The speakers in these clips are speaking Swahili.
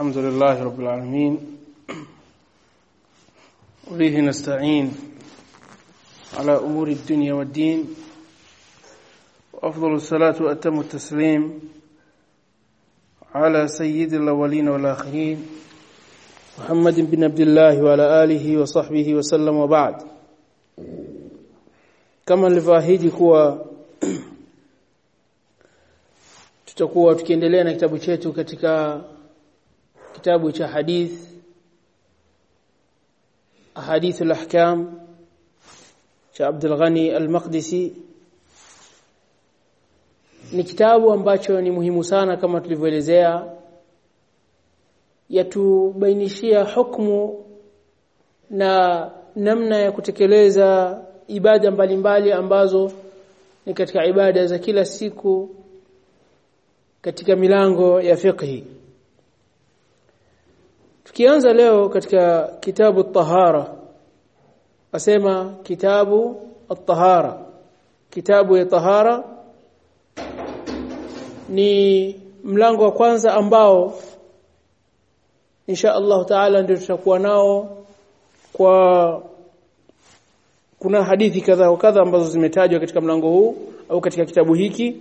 الحمد لله رب العالمين. وبه نستعين على أمور الدنيا والدين. وأفضل الصلاة وأتم التسليم على سيد الأولين والآخرين محمد بن عبد الله وعلى آله وصحبه وسلم وبعد. kama nilivyoahidi kuwa tutakuwa tukiendelea na chetu katika kitabu cha hadith ahadith al-ahkam cha Abdul Ghani al-Maqdisi. Ni kitabu ambacho ni muhimu sana kama tulivyoelezea yatubainishia hukumu na namna ya kutekeleza ibada mbalimbali ambazo ni katika ibada za kila siku katika milango ya fiqhi tukianza leo katika kitabu at-tahara asema kitabu at-tahara. Kitabu ya tahara ni mlango wa kwanza ambao insha Allah taala ndio tutakuwa nao kwa kuna hadithi kadha wa kadha ambazo zimetajwa katika mlango huu au katika kitabu hiki.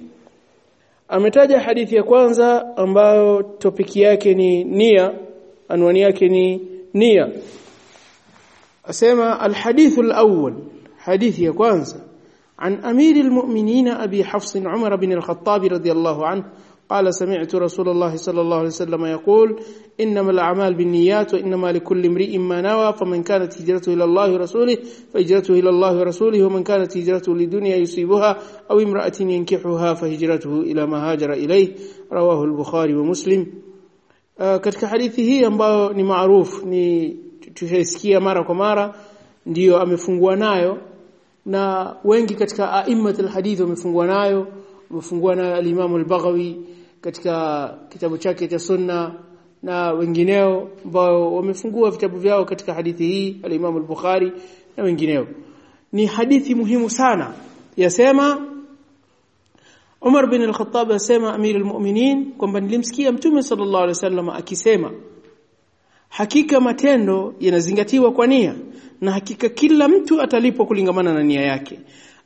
Ametaja hadithi ya kwanza ambayo topiki yake ni nia anwani yake ni nia asema alhadithu alawwal hadithi ya kwanza عن أمير المؤمنين أبي حفص عمر بن الخطاب رضي الله عنه قال سمعت رسول الله صلى الله عليه وسلم يقول إنما الأعمال بالنيات وإنما لكل امرئ ما نوى فمن كانت هجرته إلى الله ورسوله فهجرته إلى الله ورسوله ومن كانت هجرته لدنيا يصيبها أو امرأة ينكحها فهجرته إلى ما هاجر إليه رواه البخاري ومسلم. Katika hadithi hii ambayo ni maarufu ni tushasikia mara kwa mara ndiyo amefungua nayo. Na wengi katika aimmat alhadith wamefungua nayo. Wamefungua nayo al-Imam al-Baghawi katika kitabu chake cha Sunna na wengineo ambao wamefungua vitabu vyao katika hadithi hii al-Imam al-Bukhari na wengineo. Ni hadithi muhimu sana. Yasema Umar bin al-Khattab asema Amir al-Mu'minin kwamba nilimsikia Mtume sallallahu alaihi wasallam akisema hakika matendo yanazingatiwa kwa nia na hakika kila mtu atalipwa kulingamana na nia yake.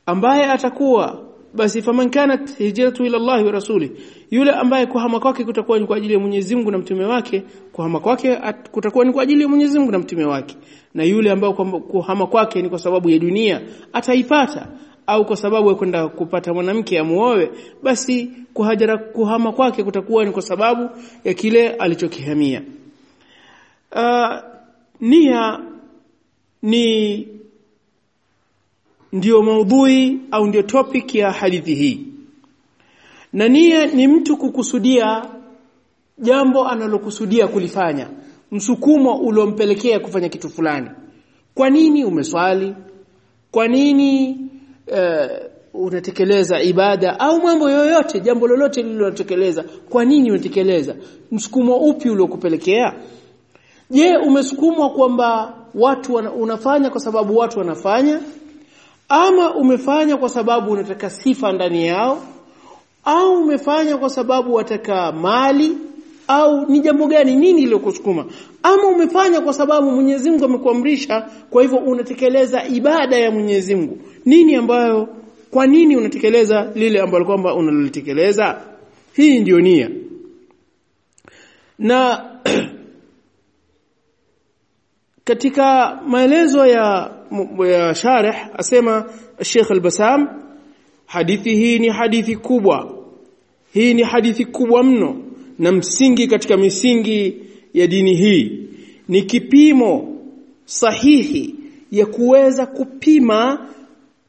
Ambaye atakuwa basi faman kanat hijratu ila Allah wa rasuli yule ambaye kuhama kwake kutakuwa ni kwa ajili ya Mwenyezi Mungu na mtume wake kuhama kwake kutakuwa ni kwa ajili ya Mwenyezi Mungu na mtume wake. Na yule ambaye kuhama kwake ni kwa sababu ya dunia ataipata au kwa sababu ya kwenda kupata mwanamke amuoe basi kuhajara kuhama kwake kutakuwa ni kwa sababu ya kile alichokihamia uh, nia ni ndio maudhui au ndio topic ya hadithi hii. Na nia ni mtu kukusudia jambo analokusudia kulifanya msukumo uliompelekea kufanya kitu fulani. Kwa nini umeswali? Kwa nini uh, unatekeleza ibada au mambo yoyote jambo lolote lililotekeleza kwa nini unatekeleza? Msukumo upi uliokupelekea? Je umesukumwa kwamba watu wana, unafanya kwa sababu watu wanafanya? Ama umefanya kwa sababu unataka sifa ndani yao? Au umefanya kwa sababu wataka mali au ni jambo gani nini lilokusukuma? Ama umefanya kwa sababu Mwenyezi Mungu amekuamrisha kwa hivyo unatekeleza ibada ya Mwenyezi Mungu. Nini ambayo kwa nini unatekeleza lile ambalo kwamba unalitekeleza? Hii ndiyo nia. Na katika maelezo ya ya sharh asema Sheikh Al-Basam hadithi hii ni hadithi kubwa. Hii ni hadithi kubwa mno na msingi katika misingi ya dini hii ni kipimo sahihi ya kuweza kupima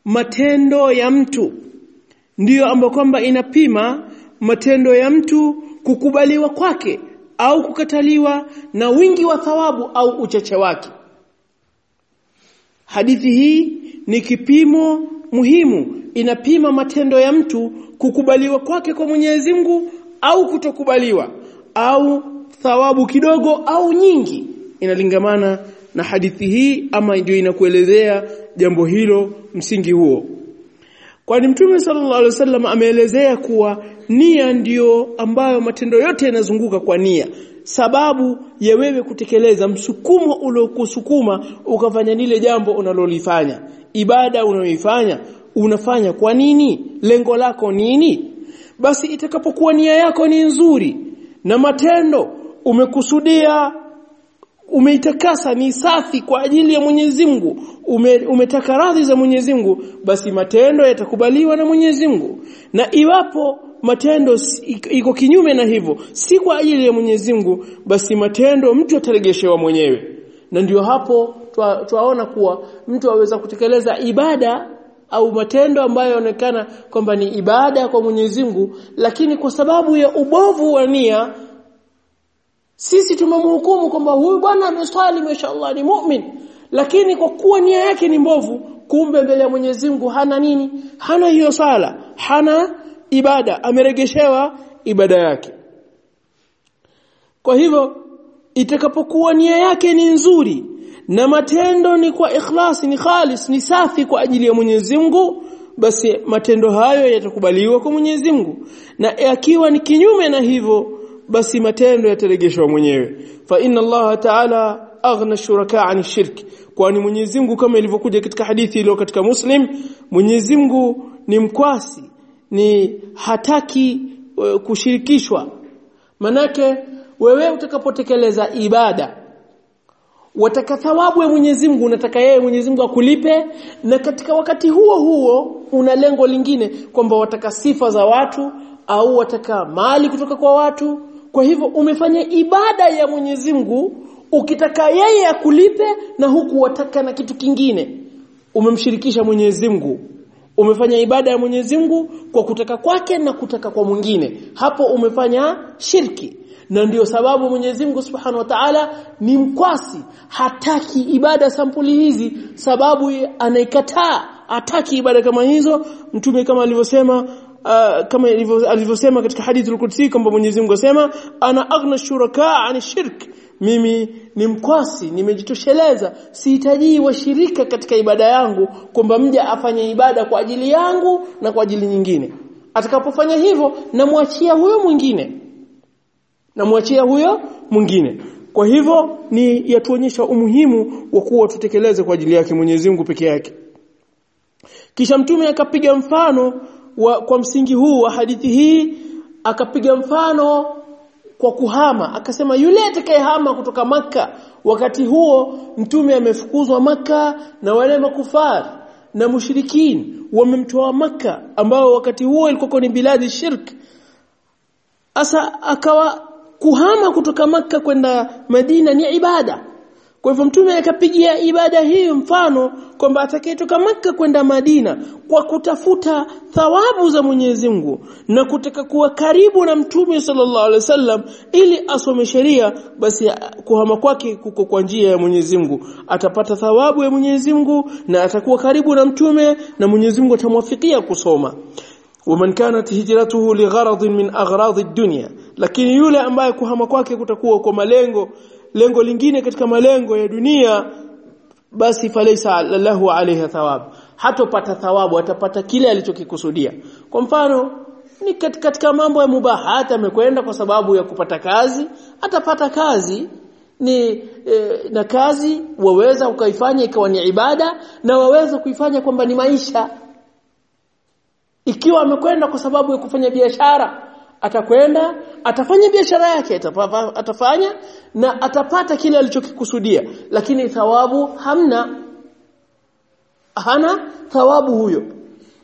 matendo ya mtu. Ndiyo ambayo kwamba inapima matendo ya mtu kukubaliwa kwake au kukataliwa na wingi wa thawabu au uchache wake. Hadithi hii ni kipimo muhimu inapima matendo ya mtu kukubaliwa kwake kwa Mwenyezi Mungu au kutokubaliwa au thawabu kidogo au nyingi inalingamana na hadithi hii ama ndio inakuelezea jambo hilo msingi huo. Kwani mtume sallallahu alaihi wasallam ameelezea kuwa nia ndiyo ambayo matendo yote yanazunguka kwa nia. Sababu ya wewe kutekeleza msukumo uliokusukuma ukafanya lile jambo unalolifanya. Ibada unaoifanya unafanya kwa nini? Lengo lako nini basi itakapokuwa nia yako ni nzuri na matendo umekusudia umeitakasa ni safi kwa ajili ya Mwenyezi Mungu ume, umetaka radhi za Mwenyezi Mungu basi matendo yatakubaliwa na Mwenyezi Mungu. Na iwapo matendo iko kinyume na hivyo si kwa ajili ya Mwenyezi Mungu basi matendo mtu ataregeshewa mwenyewe. Na ndio hapo twaona kuwa mtu aweza kutekeleza ibada au matendo ambayo yanaonekana kwamba ni ibada kwa Mwenyezi Mungu lakini kwa sababu ya ubovu wa nia sisi tumemhukumu kwamba huyu bwana ameswali mashaallah ni mu'min. Lakini kwa kuwa nia yake ni mbovu kumbe mbele ya Mwenyezi Mungu hana nini? Hana hiyo sala hana ibada. Ameregeshewa ibada yake. Kwa hivyo itakapokuwa nia yake ni nzuri na matendo ni kwa ikhlasi ni khalis ni safi kwa ajili ya Mwenyezi Mungu basi matendo hayo yatakubaliwa kwa Mwenyezi Mungu. Na akiwa ni kinyume na hivyo basi matendo yataregeshwa mwenyewe. Fa inna Allah ta'ala aghna shuraka an shirk. Kwani Mwenyezi Mungu kama ilivyokuja katika hadithi iliyo katika Muslim Mwenyezi Mungu ni mkwasi ni hataki uh, kushirikishwa. Manake wewe utakapotekeleza ibada wataka thawabu ya Mwenyezi Mungu unataka yeye Mwenyezi Mungu akulipe na katika wakati huo huo una lengo lingine kwamba wataka sifa za watu au wataka mali kutoka kwa watu. Kwa hivyo umefanya ibada ya Mwenyezi Mungu ukitaka yeye akulipe na huku wataka na kitu kingine. Umemshirikisha Mwenyezi Mungu. Umefanya ibada ya Mwenyezi Mungu kwa kutaka kwake na kutaka kwa mwingine. Hapo umefanya shirki na ndiyo sababu Mwenyezi Mungu Subhanahu wa Ta'ala ni mkwasi hataki ibada sampuli hizi. Sababu anaikataa hataki ibada kama hizo. Mtume kama alivyosema uh, kama alivyosema katika hadithi al-Qudsi kwamba Mwenyezi Mungu asema ana aghna shuraka ani shirk. Mimi ni mkwasi nimejitosheleza. Sihitaji washirika katika ibada yangu kwamba mja afanye ibada kwa ajili yangu na kwa ajili nyingine. Atakapofanya hivyo namwachia huyo mwingine namwachia huyo mwingine. Kwa hivyo ni yatuonyesha umuhimu wa kuwa tutekeleze kwa ajili yake Mwenyezi Mungu peke yake. Kisha mtume akapiga mfano wa, kwa msingi huu wa hadithi hii akapiga mfano kwa kuhama. Akasema yule atakayehama kutoka maka wakati huo mtume amefukuzwa maka na wale makufar na mushrikin wamemtoa maka ambao wakati huo ilikuwa ni biladi shirk. Asa akawa kuhama kutoka maka kwenda Madina ni ibada kwa hivyo mtume akapigia ibada hii mfano kwamba atakayetoka maka kwenda Madina kwa kutafuta thawabu za Mwenyezi Mungu na kutaka kuwa karibu na mtume sallallahu alaihi wasallam ili asome sheria basi kuhama kwake kuko kwa njia ya Mwenyezi Mungu atapata thawabu ya Mwenyezi Mungu na atakuwa karibu na mtume na Mwenyezi Mungu atamwafikia kusoma ومن كانت هجرته لغرض من اغراض الدنيا lakini yule ambaye kuhama kwake kutakuwa kwa malengo lengo lingine katika malengo ya dunia basi falaisa lahu alaiha thawab. Hatopata thawabu atapata kile alichokikusudia. Kwa mfano ni katika mambo ya mubahat amekwenda kwa sababu ya kupata kazi atapata kazi. Ni e, na kazi waweza ukaifanya ikawa ni ibada na waweza kuifanya kwamba ni maisha. Ikiwa amekwenda kwa sababu ya kufanya biashara atakwenda atafanya biashara yake atafanya na atapata kile alichokikusudia. Lakini thawabu hamna. Hana thawabu huyo.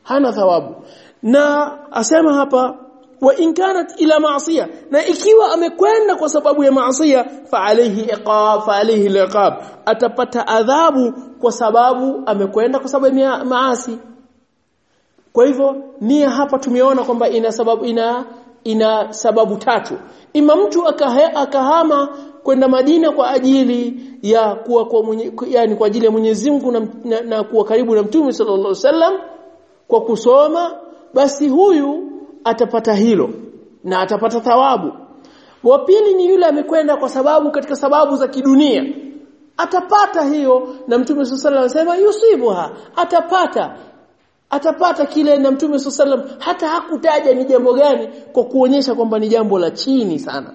Hana thawabu. Na asema hapa wa in kanat ila maasiya na ikiwa amekwenda kwa sababu ya maasiya fa alayhi iqab fa alayhi liqab atapata adhabu kwa sababu amekwenda kwa sababu ya maasi. Kwa hivyo nia hapa tumeona kwamba ina sababu ina ina sababu tatu. Ima mtu akahe, akahama kwenda Madina kwa ajili ya kuwa kwa mwenye, yani kwa ajili ya Mwenyezi Mungu na, na, na kuwa karibu na Mtume sallallahu alaihi wasallam kwa kusoma basi huyu atapata hilo na atapata thawabu. Wa pili ni yule amekwenda kwa sababu katika sababu za kidunia. Atapata hiyo na Mtume sallallahu alaihi wasallam yusibuha atapata atapata kile na Mtume sallam hata hakutaja ni jambo gani kwa kuonyesha kwamba ni jambo la chini sana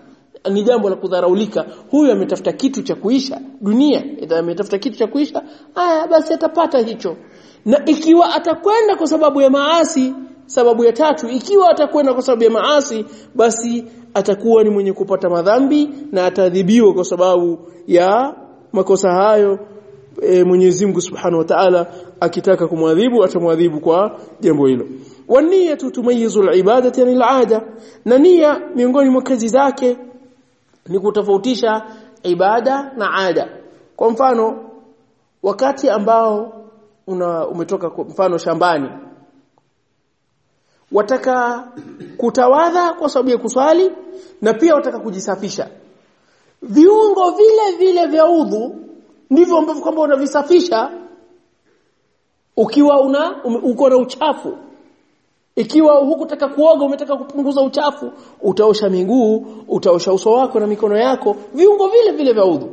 ni jambo la kudharaulika. Huyu ametafuta kitu cha kuisha dunia ametafuta kitu cha kuisha. Aya basi atapata hicho. Na ikiwa atakwenda kwa sababu ya maasi sababu ya tatu ikiwa atakwenda kwa sababu ya maasi basi atakuwa ni mwenye kupata madhambi na ataadhibiwa kwa sababu ya makosa hayo e, Mwenyezi Mungu Subhanahu wa Ta'ala akitaka kumwadhibu atamwadhibu kwa jambo hilo. Wania tumayizu al-ibadati anil ada na nia miongoni mwa kazi zake ni kutofautisha ibada na ada kwa mfano wakati ambao una umetoka kwa mfano shambani wataka kutawadha kwa sababu ya kuswali na pia wataka kujisafisha. Viungo vile vile vya udhu ndivyo ambavyo kwamba unavisafisha ukiwa una um, uko na uchafu. Ikiwa hukutaka kuoga umetaka kupunguza uchafu utaosha miguu utaosha uso wako na mikono yako viungo vile vile vya udhu.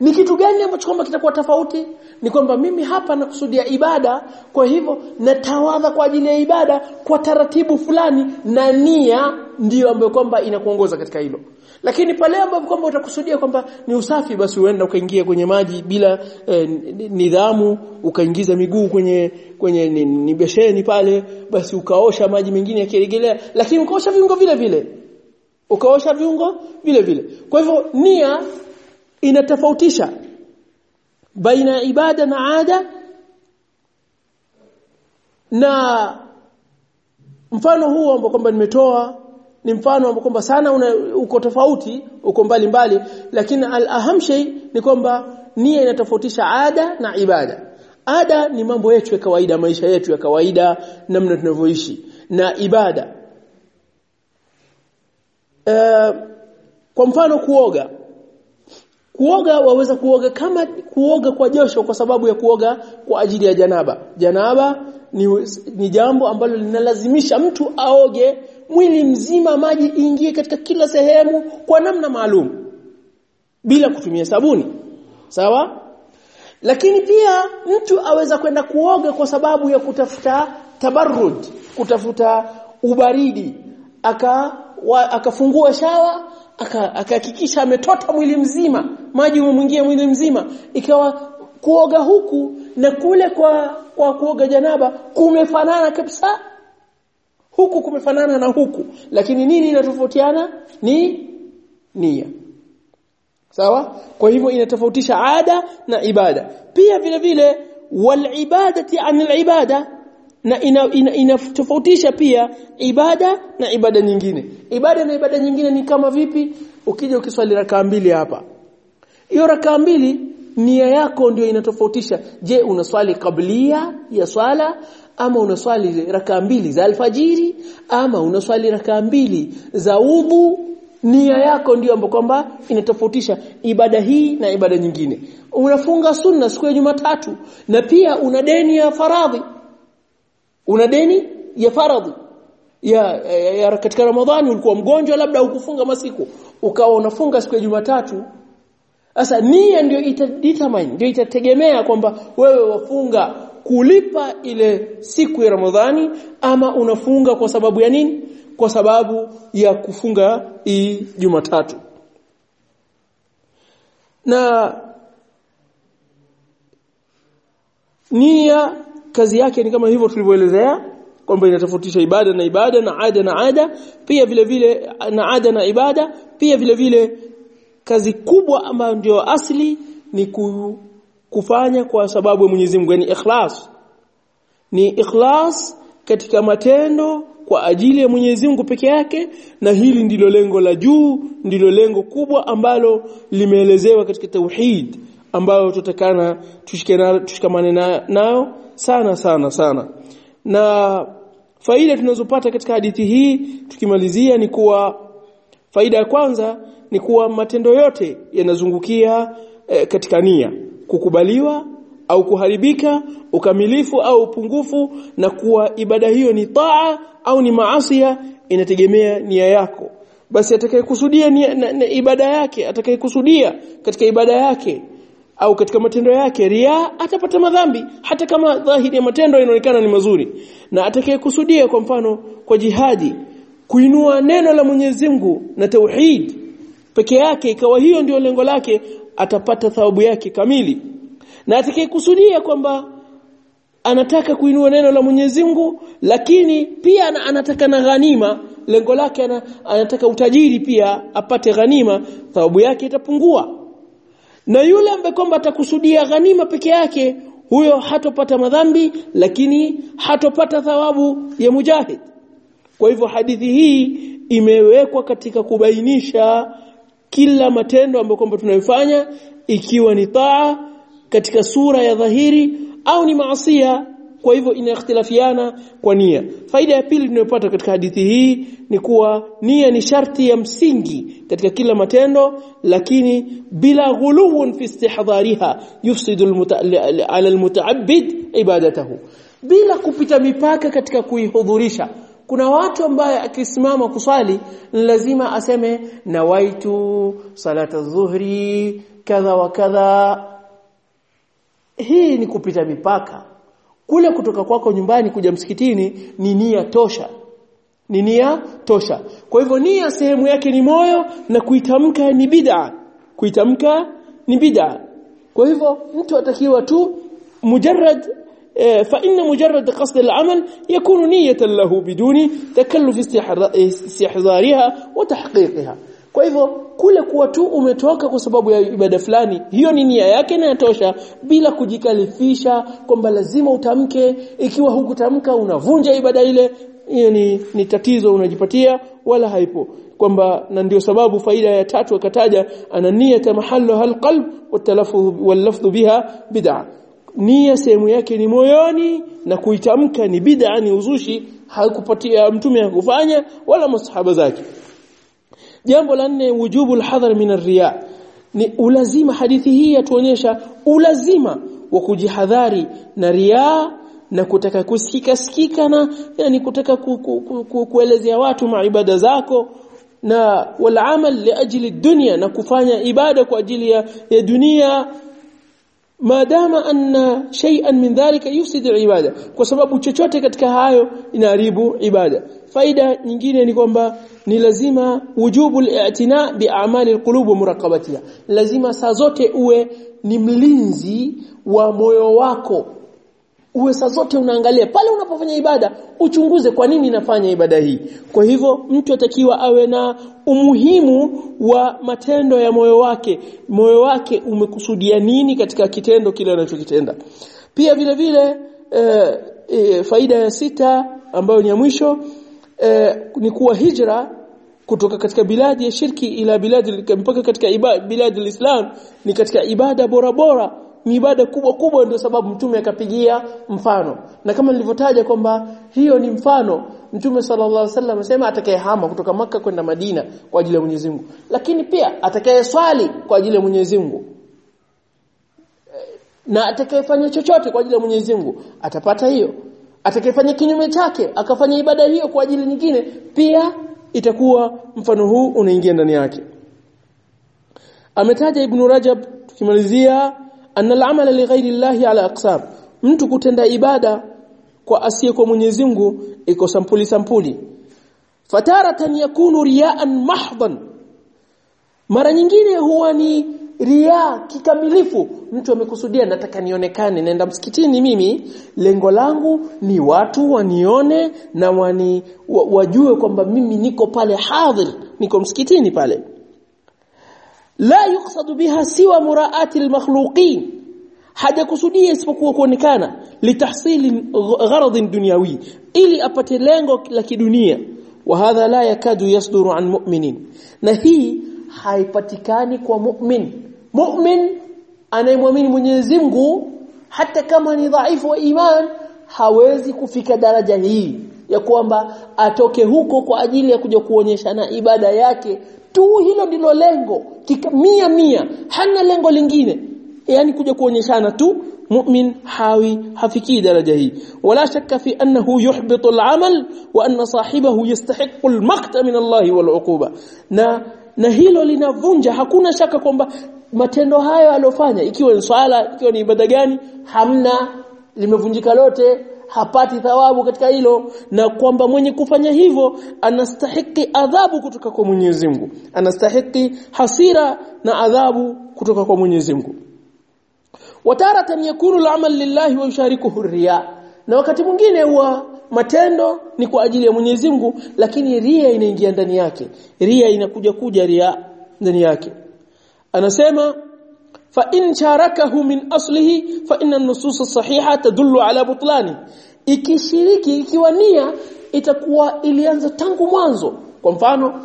Ni kitu gani ambacho kwamba kitakuwa tofauti ni kwamba mimi hapa nakusudia ibada kwa hivyo natawadha kwa ajili ya ibada kwa taratibu fulani na nia ndiyo ambayo kwamba inakuongoza katika hilo. Lakini pale ambapo kwamba utakusudia kwamba ni usafi basi uenda ukaingia kwenye maji bila eh, nidhamu ukaingiza miguu kwenye kwenye ni, ni besheni pale basi ukaosha maji mengine yakiregelea lakini ukaosha viungo vile vile. Ukaosha viungo vile vile. Kwa hivyo nia inatofautisha baina ibada na ada na mfano huu ambao kwamba nimetoa ni mfano ambao kwamba sana una, uko tofauti uko mbali mbali lakini al-aham shay ni kwamba nia inatofautisha ada na ibada. Ada ni mambo yetu ya kawaida maisha yetu ya kawaida namna tunavyoishi na ibada. Uh, kwa mfano kuoga kuoga waweza kuoga kama kuoga kwa josho kwa sababu ya kuoga kwa ajili ya janaba. Janaba ni, ni jambo ambalo linalazimisha mtu aoge mwili mzima maji ingie katika kila sehemu kwa namna maalum bila kutumia sabuni. Sawa? Lakini pia mtu aweza kwenda kuoga kwa sababu ya kutafuta tabarrud kutafuta ubaridi aka akafungua shawa akahakikisha ametota mwili mzima maji umemwingia mwili mzima. Ikawa kuoga huku na kule kwa kwa kuoga janaba kumefanana kabisa. Huku kumefanana na huku. Lakini nini inatofautiana? Ni nia. Sawa? Kwa hivyo inatofautisha ada na ibada. Pia vile vile wal ibadati anil ibada na inatofautisha ina, ina pia ibada na ibada nyingine. Ibada na ibada nyingine ni kama vipi? Ukija ukiswali rakaa mbili hapa. Hiyo rakaa mbili nia yako ndio inatofautisha. Je unaswali kablia ya swala ama unaswali rakaa mbili za alfajiri ama unaswali rakaa mbili za udhu nia yako ndio ambapo kwamba inatofautisha ibada hii na ibada nyingine. Unafunga sunna siku ya Jumatatu na pia una deni ya faradhi una deni ya faradhi. Ya, ya, ya katika Ramadhani ulikuwa mgonjwa labda ukufunga masiku ukawa unafunga siku ya Jumatatu. Sasa nia ndio itadetermine ndio itategemea kwamba wewe wafunga kulipa ile siku ya Ramadhani ama unafunga kwa sababu ya nini? Kwa sababu ya kufunga hii Jumatatu. Na nia kazi yake ni kama hivyo tulivyoelezea kwamba inatofautisha ibada na ibada na ada na ada pia vile vile na ada na ibada pia vile vile kazi kubwa ambayo ndio asli ni kufanya kwa sababu ya Mwenyezi Mungu yani ikhlas. Ni ikhlas katika matendo kwa ajili ya Mwenyezi Mungu peke yake na hili ndilo lengo la juu ndilo lengo kubwa ambalo limeelezewa katika tauhid ambayo tutakana tushikamane nayo sana sana sana. Na faida tunazopata katika hadithi hii tukimalizia ni kuwa faida ya kwanza ni kuwa matendo yote yanazungukia e, katika nia. Kukubaliwa au kuharibika ukamilifu au upungufu na kuwa ibada hiyo ni taa au ni maasia inategemea nia yako. Basi atakayekusudia ibada yake atakayekusudia katika ibada yake au katika matendo yake ria atapata madhambi. Hata kama dhahiri ya matendo inaonekana ni mazuri. Na atakayekusudia kwa mfano kwa jihadi kuinua neno la Mwenyezi Mungu na tauhid peke yake ikawa hiyo ndio lengo lake atapata thawabu yake kamili. Na atakayekusudia kwamba anataka kuinua neno la Mwenyezi Mungu lakini pia anataka na ghanima lengo lake anataka utajiri pia apate ghanima thawabu yake itapungua na yule ambaye kwamba atakusudia ghanima peke yake huyo hatopata madhambi lakini hatopata thawabu ya mujahid. Kwa hivyo hadithi hii imewekwa katika kubainisha kila matendo ambayo kwamba tunayofanya ikiwa ni taa katika sura ya dhahiri au ni maasia kwa hivyo inaikhtilafiana kwa nia. Faida ya pili tunayopata katika hadithi hii ni kuwa nia ni sharti ya msingi katika kila matendo lakini bila ghuluwun fi istihdariha yufsidu ala almutaabbid ibadatahu. Bila kupita mipaka katika kuihudhurisha. Kuna watu ambaye akisimama kuswali lazima aseme nawaitu salata dhuhri kadha wa kadha. Hii ni kupita mipaka kule kutoka kwako nyumbani kuja msikitini ni nia tosha. Ni nia tosha. Kwa hivyo nia sehemu yake ni moyo na kuitamka ni bid'a. Kuitamka ni bid'a. Kwa hivyo mtu atakiwa tu mujarrad e, fa inna mujarrad qasd al-amal yakunu niyatan lahu biduni takallufi eh, istihzariha wa tahqiqiha kwa hivyo kule kuwa tu umetoka kwa sababu ya ibada fulani hiyo ni nia yake na yatosha bila kujikalifisha kwamba lazima utamke. Ikiwa hukutamka unavunja ibada ile hiyo ni, ni tatizo unajipatia wala haipo. Kwamba na ndio sababu faida ya tatu akataja ana niyata mahallu halqalb watalaffuz wallafdh biha bid'a nia sehemu yake ni moyoni na kuitamka ni bid'a ni uzushi hakupatia mtume hakufanya wala masahaba zake jambo la nne wujubu alhadhar min arriya. Ni ulazima hadithi hii yatuonyesha ulazima wa kujihadhari na riya na kutaka kusikika sikika na yani kutaka ku, ku, ku, ku, kuelezea watu maibada zako na wal amal li ajli dunya na kufanya ibada kwa ajili ya, ya dunia maadama anna shay'an min dhalika yufsidu al-ibada kwa sababu chochote katika hayo inaharibu ibada. Faida nyingine ni kwamba ni lazima wujubu al-i'tina bi a'mali al-qulub wa muraqabatiha. Lazima saa zote uwe ni mlinzi wa moyo wako uwe saa zote unaangalia. Pale unapofanya ibada uchunguze kwa nini nafanya ibada hii. Kwa hivyo mtu atakiwa awe na umuhimu wa matendo ya moyo wake. Moyo wake umekusudia nini katika kitendo kile anachokitenda. Pia vile vile e, e, faida ya sita ambayo ni ya mwisho e, ni kuwa hijra kutoka katika biladi ya shirki ila biladi mpaka katika ibada biladi ni katika ibada bora bora ni ibada kubwa kubwa ndio sababu mtume akapigia mfano. Na kama nilivyotaja kwamba hiyo ni mfano mtume sallallahu alaihi wasallam amesema atakayehama kutoka maka kwenda Madina kwa ajili ya Mwenyezi Mungu. Lakini pia atakayeswali kwa ajili ya Mwenyezi Mungu. Na atakayefanya chochote kwa ajili ya Mwenyezi Mungu atapata hiyo. Atakayefanya kinyume chake akafanya ibada hiyo kwa ajili nyingine pia itakuwa mfano huu unaingia ndani yake. Ametaja ibn Rajab tukimalizia anna al-amala li ghairi Allah ala aqsam mtu kutenda ibada kwa asiye kwa Mwenyezi Mungu iko sampuli sampuli fataratan yakunu riyaan mahdhan mara nyingine huwa ni ria kikamilifu mtu amekusudia nataka nionekane naenda msikitini mimi lengo langu ni watu wanione na wani wajue kwamba mimi niko pale hadhir niko msikitini pale la yuqsadu biha siwa muraati almakhluqin. Hajakusudia isipokuwa kuonekana litahsili gharadin dunyawi ili apate lengo la kidunia. Wa hadha la yakadu yasduru an mu'minin. Na hii haipatikani kwa mu'min. Mu'min anayemwamini Mwenyezi Mungu hata kama ni dhaifu wa iman hawezi kufika daraja hii ya kwamba atoke huko kwa ajili ya kuja kuonyesha na ibada yake. Tu hilo ndilo lengo kika, mia mia. Hana lengo lingine. Yani kuja kuonyeshana tu mu'min hawi hafikii daraja hii. Wala shakka fi annahu yuhbitu al'amal wa anna sahibahu yastahiqu al-maqta min Allah wal uquba. Na na hilo linavunja. Hakuna shaka kwamba matendo hayo aliyofanya ikiwa ni swala ikiwa ni ibada gani hamna. Limevunjika lote hapati thawabu katika hilo na kwamba mwenye kufanya hivyo anastahiki adhabu kutoka kwa Mwenyezi Mungu. Anastahiki hasira na adhabu kutoka kwa Mwenyezi Mungu. Wataratan yakunu al-amal lillahi wa yusharikuhu riya. Na wakati mwingine huwa matendo ni kwa ajili ya Mwenyezi Mungu lakini ria inaingia ndani yake. Ria inakuja kuja ria ndani yake. Anasema fa in sharakahu min aslihi fa inna an-nusus as-sahiha tadullu ala butlani. Ikishiriki ikiwa nia itakuwa ilianza tangu mwanzo. Kwa mfano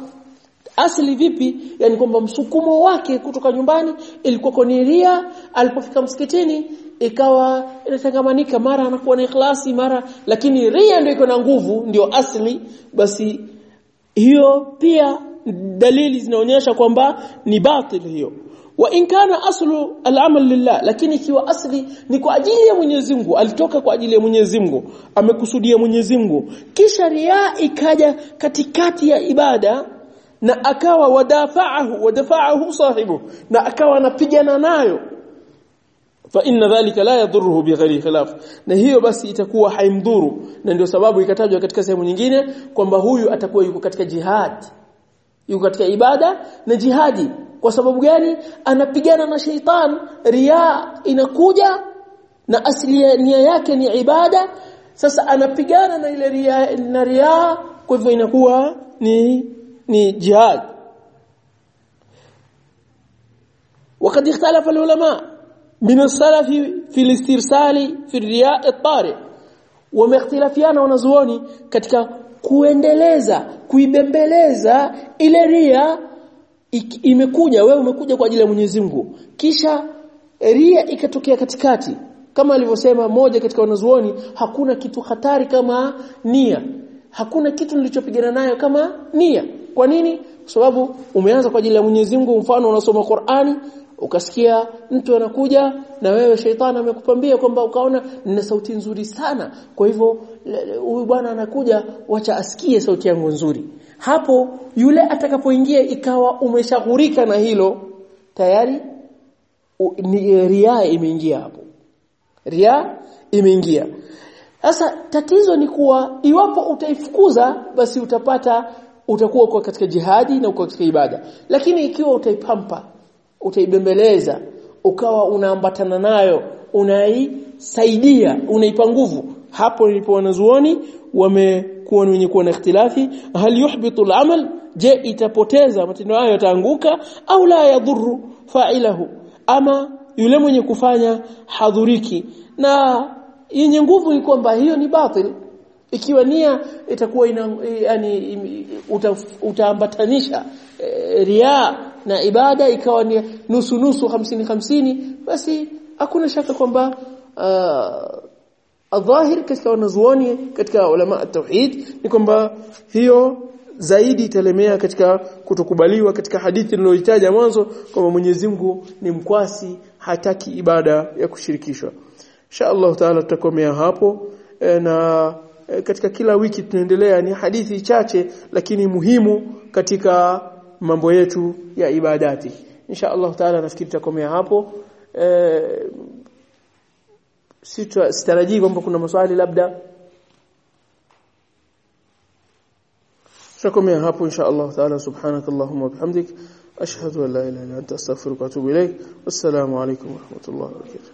asili vipi? Yani kwamba msukumo wake kutoka nyumbani ilikuwa koniria alipofika msikitini ikawa inachangamanika mara anakuwa na ikhlasi mara lakini ria ndio iko na nguvu ndio asili basi hiyo pia dalili zinaonyesha kwamba ni batil hiyo wa in kana aslu al-amal lillah lakini ikiwa asli ni kwa ajili ya Mwenyezi Mungu alitoka kwa ajili ya Mwenyezi Mungu amekusudia Mwenyezi Mungu kisha ria ikaja katikati ya ibada na akawa wadafa'ahu wadafa'ahu sahibu na akawa anapigana nayo. Fa inna dhalika la yadhurruhu bighairi khilaf. Na hiyo basi itakuwa haimdhuru na ndio sababu ikatajwa katika sehemu nyingine kwamba huyu atakuwa yuko katika jihad yuko katika ibada na jihadi kwa sababu gani anapigana na sheitan ria inakuja na asili ya nia yake ni ibada sasa anapigana na ile ria na ria kwa hivyo inakuwa ni ni jihad وقد اختلف العلماء من السلف في الاسترسال في الرياء الطارئ ومختلفيana wanazuoni katika kuendeleza kuibembeleza ile ria imekuja wewe umekuja kwa ajili ya Mwenyezi Mungu. Kisha ria ikatokea katikati. Kama alivyosema moja katika wanazuoni hakuna kitu hatari kama nia. Hakuna kitu nilichopigana nayo kama nia. Kwa nini? Kwa sababu umeanza kwa ajili ya Mwenyezi Mungu mfano unasoma Qur'ani ukasikia mtu anakuja na wewe sheitani amekupambia kwamba ukaona nina sauti nzuri sana. Kwa hivyo huyu bwana anakuja wacha asikie sauti yangu nzuri hapo yule atakapoingia ikawa umeshaghurika na hilo tayari u, ni ria imeingia hapo. Ria imeingia. Sasa tatizo ni kuwa iwapo utaifukuza basi utapata utakuwa uko katika jihadi na uko katika ibada. Lakini ikiwa utaipampa utaibembeleza ukawa unaambatana nayo unaisaidia unaipa nguvu hapo nilipo wanazuoni wamekuwa wenye kuwa na ikhtilafi hal yuhbitu al-amal? Je itapoteza matendo hayo yataanguka au la yadhuru fa'ilahu? Ama yule mwenye kufanya hadhuriki. Na yenye nguvu ni kwamba hiyo ni batil. Ikiwa nia itakuwa ina yani uta, utaambatanisha e, ria na ibada ikawa ni nusu nusu hamsini hamsini basi hakuna shaka kwamba adhahir katika wanazuoni katika ulama at-tauhid ni kwamba hiyo zaidi italemea katika kutokubaliwa katika hadithi niliyoitaja mwanzo kwamba Mwenyezi Mungu ni mkwasi hataki ibada ya kushirikishwa. Insha Allah taala tutakomea hapo. E, na e, katika kila wiki tunaendelea ni hadithi chache lakini muhimu katika mambo yetu ya ibadati. Insha Allah taala nafikiri tutakomea hapo. E, sitarajii kwamba kuna maswali labda tutakomea hapo insha Allah taala subhanakallahumma wa bihamdik ashhadu an la ilaha illa anta astaghfiruka wa atubu ilaik wassalamu alaykum wa rahmatullahi wa barakatuh